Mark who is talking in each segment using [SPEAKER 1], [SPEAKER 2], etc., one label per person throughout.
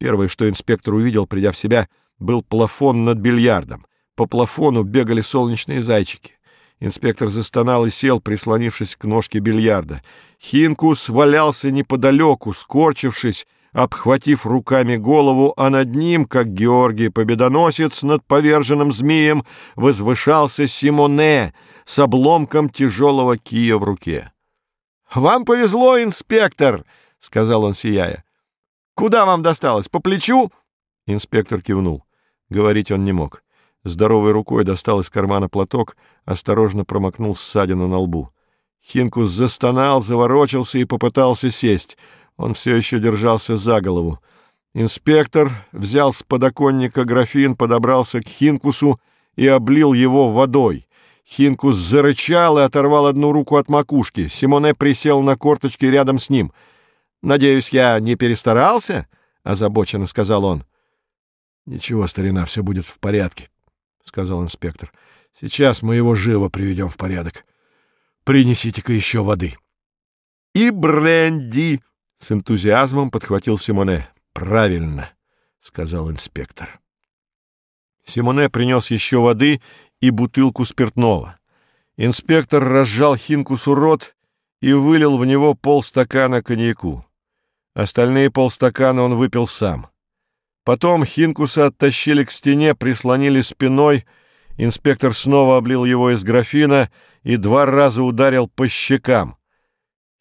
[SPEAKER 1] Первое, что инспектор увидел, придя в себя, был плафон над бильярдом. По плафону бегали солнечные зайчики. Инспектор застонал и сел, прислонившись к ножке бильярда. Хинкус валялся неподалеку, скорчившись, обхватив руками голову, а над ним, как Георгий Победоносец над поверженным змеем, возвышался Симоне с обломком тяжелого кия в руке. — Вам повезло, инспектор! — сказал он, сияя. — Куда вам досталось? По плечу? Инспектор кивнул. Говорить он не мог. Здоровой рукой достал из кармана платок, осторожно промокнул ссадину на лбу. Хинкус застонал, заворочился и попытался сесть. Он все еще держался за голову. Инспектор взял с подоконника графин, подобрался к Хинкусу и облил его водой. Хинкус зарычал и оторвал одну руку от макушки. Симоне присел на корточки рядом с ним. «Надеюсь, я не перестарался?» — озабоченно сказал он. «Ничего, старина, все будет в порядке», — сказал инспектор. «Сейчас мы его живо приведем в порядок. Принесите-ка еще воды». «И бренди!» — с энтузиазмом подхватил Симоне. «Правильно», — сказал инспектор. Симоне принес еще воды и бутылку спиртного. Инспектор разжал Хинкусу рот и вылил в него полстакана коньяку. Остальные полстакана он выпил сам. Потом Хинкуса оттащили к стене, прислонили спиной, инспектор снова облил его из графина и два раза ударил по щекам.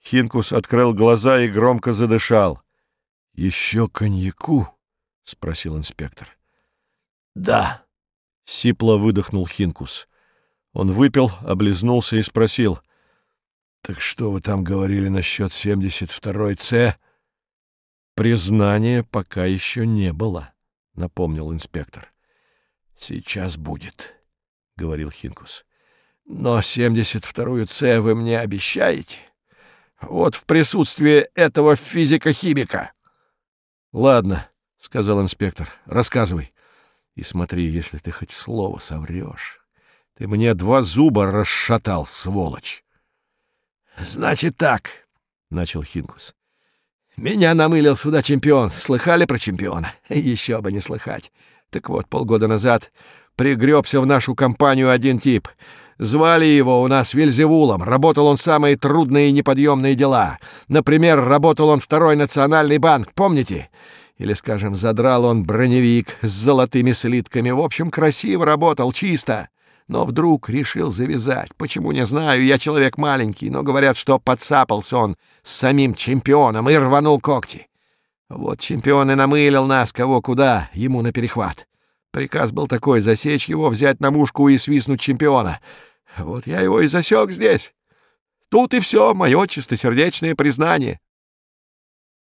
[SPEAKER 1] Хинкус открыл глаза и громко задышал. — Еще коньяку? — спросил инспектор. — Да. — сипло выдохнул Хинкус. Он выпил, облизнулся и спросил. — Так что вы там говорили насчет 72-й С? Признания пока еще не было, — напомнил инспектор. — Сейчас будет, — говорил Хинкус. — Но 72-ю С вы мне обещаете? Вот в присутствии этого физика-химика. — Ладно, — сказал инспектор, — рассказывай. И смотри, если ты хоть слово соврешь. Ты мне два зуба расшатал, сволочь. — Значит так, — начал Хинкус. — Меня намылил сюда чемпион. Слыхали про чемпиона? Еще бы не слыхать. Так вот, полгода назад пригребся в нашу компанию один тип. Звали его у нас Вильзевулом. Работал он самые трудные и неподъемные дела. Например, работал он второй национальный банк, помните? Или, скажем, задрал он броневик с золотыми слитками. В общем, красиво работал, чисто. Но вдруг решил завязать. Почему, не знаю, я человек маленький, но говорят, что подцапался он с самим чемпионом и рванул когти. Вот чемпион и намылил нас кого куда, ему на перехват. Приказ был такой — засечь его, взять на мушку и свистнуть чемпиона. Вот я его и засек здесь. Тут и все, мое чистосердечное признание.